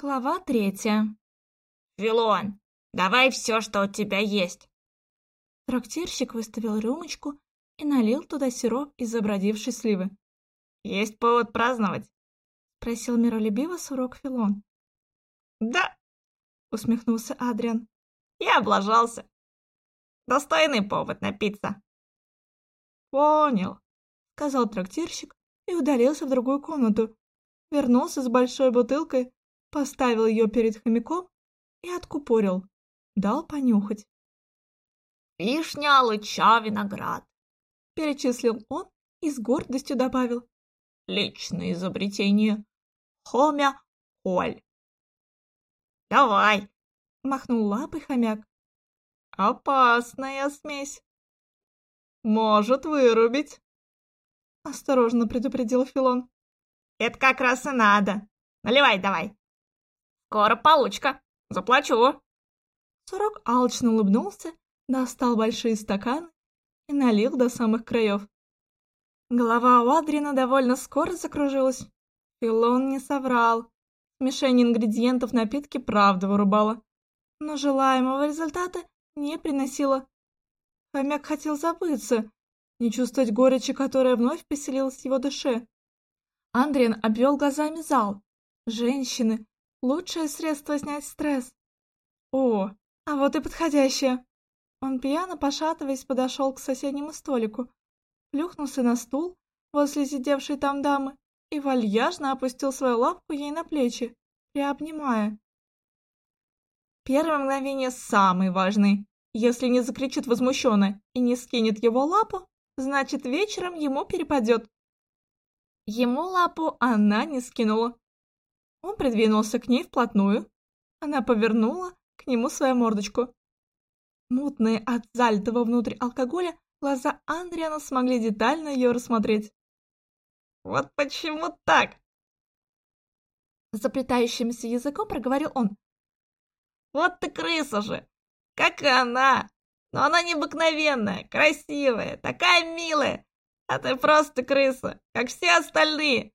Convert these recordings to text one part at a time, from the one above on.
Глава третья. «Филон, давай все, что у тебя есть!» Трактирщик выставил рюмочку и налил туда сироп из забродившей сливы. «Есть повод праздновать?» — спросил миролюбиво сурок Филон. «Да!» — усмехнулся Адриан. «Я облажался. Достойный повод напиться!» «Понял!» — сказал трактирщик и удалился в другую комнату. Вернулся с большой бутылкой поставил ее перед хомяком и откупорил, дал понюхать. «Вишня, лыча, виноград», — перечислил он и с гордостью добавил. «Личное изобретение. Хомя, холь». «Давай», — махнул лапой хомяк. «Опасная смесь. Может вырубить», — осторожно предупредил Филон. «Это как раз и надо. Наливай давай». «Скоро получка. Заплачу». Сурок алчно улыбнулся, достал большие стаканы и налил до самых краев. Голова у Адрина довольно скоро закружилась. Филон не соврал. Смешение ингредиентов напитки правда вырубало. Но желаемого результата не приносило. Хомяк хотел забыться, не чувствовать горечи, которая вновь поселилась в его душе. Андриан обвел глазами зал. Женщины, Лучшее средство снять стресс. О, а вот и подходящее. Он пьяно пошатываясь подошел к соседнему столику, плюхнулся на стул возле сидевшей там дамы и вальяжно опустил свою лапку ей на плечи, приобнимая. Первое мгновение самый важный. Если не закричит возмущенно и не скинет его лапу, значит вечером ему перепадет. Ему лапу она не скинула. Он придвинулся к ней вплотную. Она повернула к нему свою мордочку. Мутные от залитого внутрь алкоголя глаза Андриана смогли детально ее рассмотреть. «Вот почему так?» Заплетающимся языком проговорил он. «Вот ты крыса же! Как и она! Но она необыкновенная, красивая, такая милая! А ты просто крыса, как все остальные!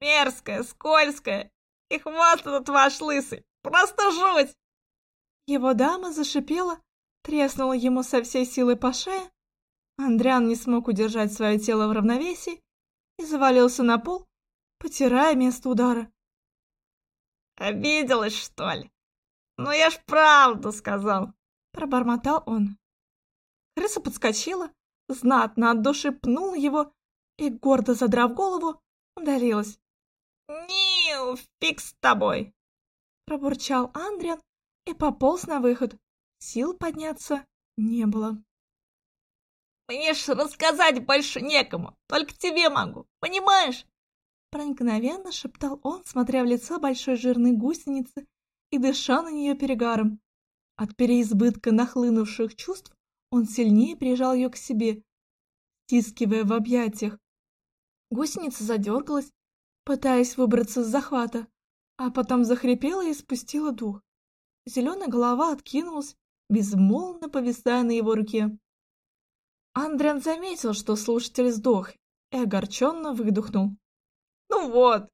Мерзкая, скользкая и хвост этот ваш лысый! Просто жуть!» Его дама зашипела, треснула ему со всей силы по шее. Андриан не смог удержать свое тело в равновесии и завалился на пол, потирая место удара. «Обиделась, что ли? Ну я ж правду сказал!» Пробормотал он. Крыса подскочила, знатно от души пнула его и, гордо задрав голову, удалилась. «Нил, фиг с тобой!» Пробурчал Андриан и пополз на выход. Сил подняться не было. «Мне ж рассказать больше некому, только тебе могу, понимаешь?» Проникновенно шептал он, смотря в лицо большой жирной гусеницы и дыша на нее перегаром. От переизбытка нахлынувших чувств он сильнее прижал ее к себе, стискивая в объятиях. Гусеница задергалась, пытаясь выбраться с захвата, а потом захрипела и спустила дух. Зеленая голова откинулась, безмолвно повисая на его руке. Андриан заметил, что слушатель сдох, и огорченно выдохнул. «Ну вот,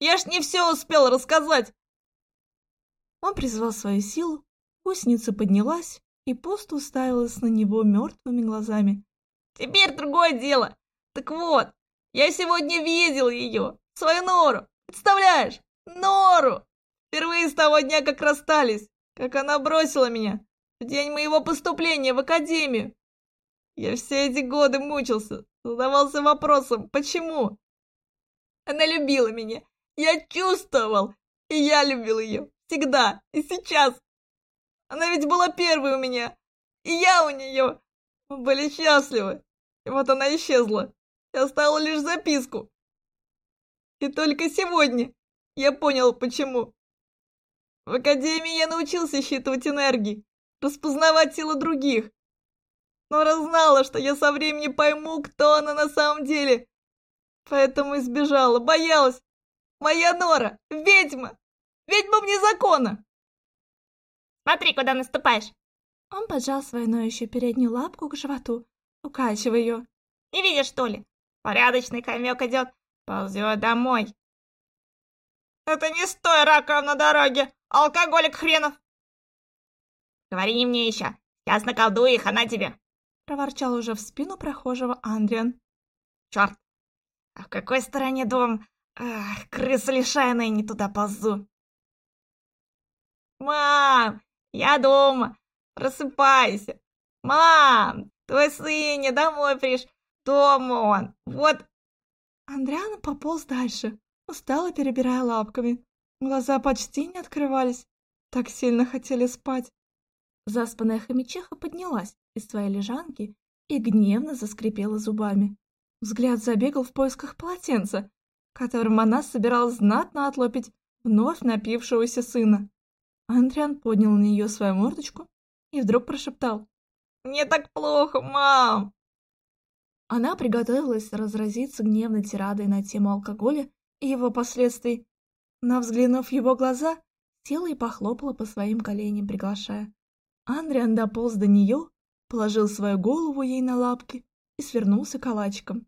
я ж не все успел рассказать!» Он призвал свою силу, гусеница поднялась и просто уставилась на него мертвыми глазами. «Теперь другое дело! Так вот, я сегодня видел ее, свою нору. Представляешь? Нору! Впервые с того дня, как расстались, как она бросила меня в день моего поступления в академию. Я все эти годы мучился, задавался вопросом, почему? Она любила меня, я чувствовал, и я любил ее, всегда, и сейчас. Она ведь была первой у меня, и я у нее. Мы были счастливы, и вот она исчезла. Я оставила лишь записку, и только сегодня я понял, почему. В академии я научился считывать энергии, распознавать силы других. Но раззнала, что я со временем пойму, кто она на самом деле. Поэтому избежала, боялась. Моя Нора — ведьма! Ведьма вне закона! Смотри, куда наступаешь. Он поджал свою ноющую переднюю лапку к животу, укачивая ее. Не видишь, что ли? Порядочный хомек идет, ползет домой. Это не стой раком на дороге, алкоголик хренов! Говори не мне еще, сейчас наколдую их, она тебе!» Проворчал уже в спину прохожего Андриан. «Черт! А в какой стороне дом? Ах, крыса лишайная, не туда ползу!» «Мам, я дома! Просыпайся! Мам, твой сын не домой приш, дома он, вот...» Андриан пополз дальше, устало перебирая лапками. Глаза почти не открывались, так сильно хотели спать. Заспанная хомячиха поднялась из своей лежанки и гневно заскрипела зубами. Взгляд забегал в поисках полотенца, которым она собиралась знатно отлопить вновь напившегося сына. Андриан поднял на нее свою мордочку и вдруг прошептал. «Мне так плохо, мам!» Она приготовилась разразиться гневной тирадой на тему алкоголя и его последствий, но, взглянув в его глаза, села и похлопала по своим коленям, приглашая. Андриан дополз до нее, положил свою голову ей на лапки и свернулся калачиком.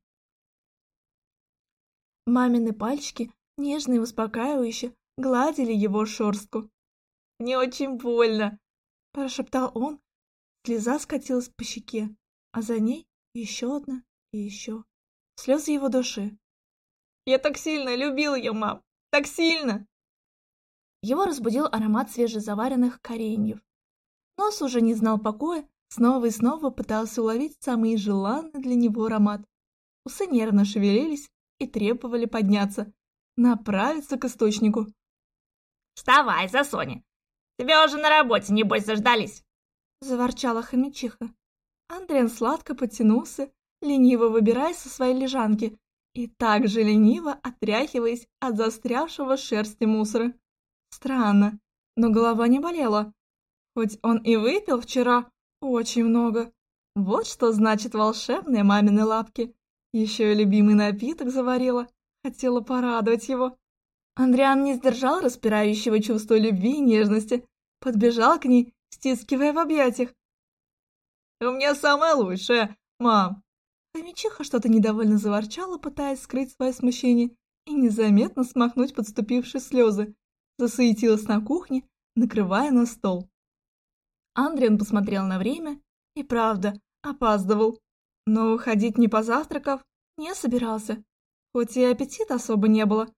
Мамины пальчики, нежно и успокаивающе, гладили его шерстку. «Мне очень больно!» – прошептал он. Слеза скатилась по щеке, а за ней еще одна и еще. Слезы его души. «Я так сильно любил ее, мам! Так сильно!» Его разбудил аромат свежезаваренных кореньев. Нос уже не знал покоя, снова и снова пытался уловить самый желанный для него аромат. Усы нервно шевелились и требовали подняться, направиться к источнику. «Вставай, Засоня! Тебя уже на работе, небось, заждались!» Заворчала хомячиха. Андриан сладко потянулся, лениво выбираясь со своей лежанки и также лениво отряхиваясь от застрявшего шерсти мусора. Странно, но голова не болела, Хоть он и выпил вчера очень много. Вот что значит волшебные мамины лапки. Еще и любимый напиток заварила. Хотела порадовать его. Андриан не сдержал распирающего чувства любви и нежности. Подбежал к ней, стискивая в объятиях. «У меня самое лучшее, мам!» Хомячиха что-то недовольно заворчала, пытаясь скрыть свое смущение и незаметно смахнуть подступившие слезы. Засуетилась на кухне, накрывая на стол. Андриан посмотрел на время и, правда, опаздывал. Но уходить не позавтракав не собирался, хоть и аппетита особо не было.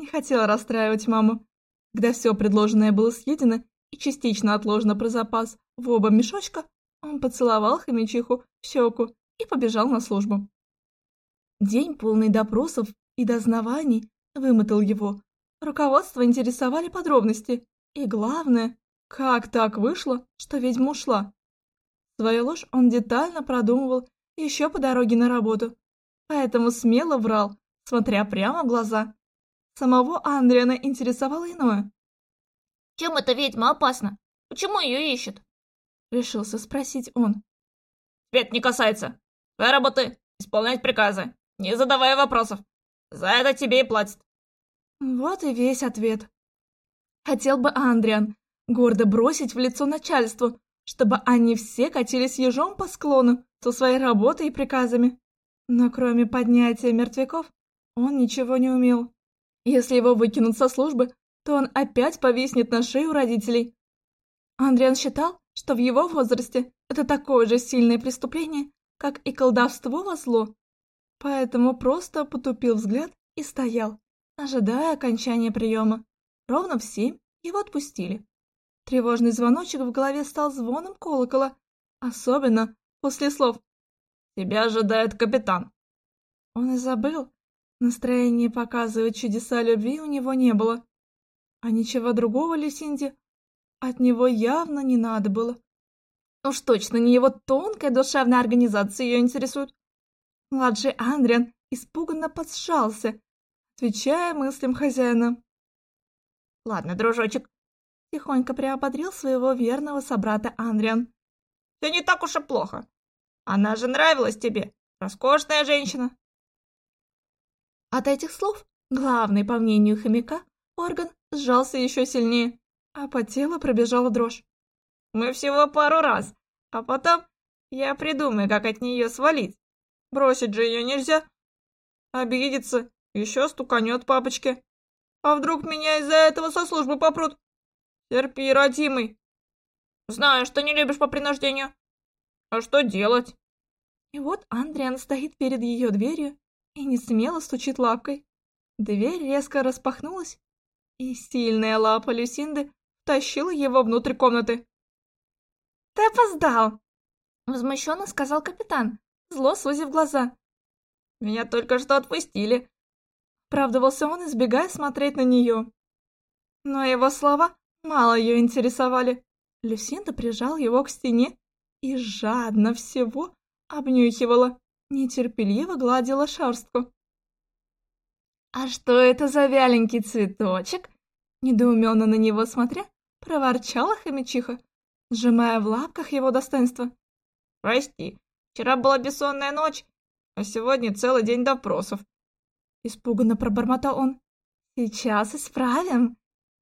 Не хотел расстраивать маму. Когда все предложенное было съедено и частично отложено про запас в оба мешочка, он поцеловал хомячиху в щеку и побежал на службу. День, полный допросов и дознаваний, вымотал его. Руководство интересовали подробности. И главное, как так вышло, что ведьма ушла? Свою ложь он детально продумывал еще по дороге на работу, поэтому смело врал, смотря прямо в глаза. Самого Андриана интересовало иное. «Чем эта ведьма опасна? Почему ее ищут?» Решился спросить он. «Тебя не касается. Твоя работа — исполнять приказы, не задавая вопросов. За это тебе и платят». Вот и весь ответ. Хотел бы Андриан, гордо бросить в лицо начальству, чтобы они все катились ежом по склону со своей работой и приказами. Но кроме поднятия мертвяков, он ничего не умел. Если его выкинут со службы, то он опять повиснет на шее у родителей. Андриан считал, что в его возрасте это такое же сильное преступление, как и колдовство во зло. Поэтому просто потупил взгляд и стоял, ожидая окончания приема. Ровно в семь его отпустили. Тревожный звоночек в голове стал звоном колокола, особенно после слов «Тебя ожидает капитан». Он и забыл. Настроения показывать чудеса любви у него не было. А ничего другого Люсинде от него явно не надо было. Уж точно не его тонкая душевная организация ее интересует. Младший Андриан испуганно подсжался, отвечая мыслям хозяина. «Ладно, дружочек, Тихонько приободрил своего верного собрата Андриан. «Все не так уж и плохо. Она же нравилась тебе. Роскошная женщина». От этих слов, главный, по мнению хомяка, орган сжался еще сильнее, а по телу пробежала дрожь. «Мы всего пару раз, а потом я придумаю, как от нее свалить. Бросить же ее нельзя. Обидится, еще стуканет папочке». А вдруг меня из-за этого со службы попрут? Терпи, родимый. Знаю, что не любишь по принуждению. А что делать? И вот Андриан стоит перед ее дверью и не смело стучит лапкой. Дверь резко распахнулась, и сильная лапа Люсинды втащила его внутрь комнаты. «Ты опоздал!» — возмущенно сказал капитан, зло сузив глаза. «Меня только что отпустили!» Правдовался он, избегая смотреть на нее. Но его слова мало ее интересовали. Люсинда прижал его к стене и жадно всего обнюхивала, нетерпеливо гладила шерстку. «А что это за вяленький цветочек?» Недоуменно на него смотря, проворчала хомячиха, сжимая в лапках его достоинство. «Прости, вчера была бессонная ночь, а сегодня целый день допросов». Испуганно пробормотал он. «Сейчас исправим».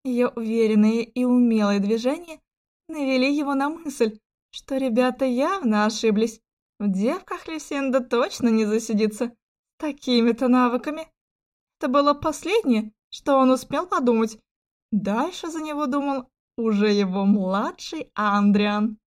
Ее уверенные и умелые движения навели его на мысль, что ребята явно ошиблись. В девках Люсинда точно не засидится. Такими-то навыками. Это было последнее, что он успел подумать. Дальше за него думал уже его младший Андриан.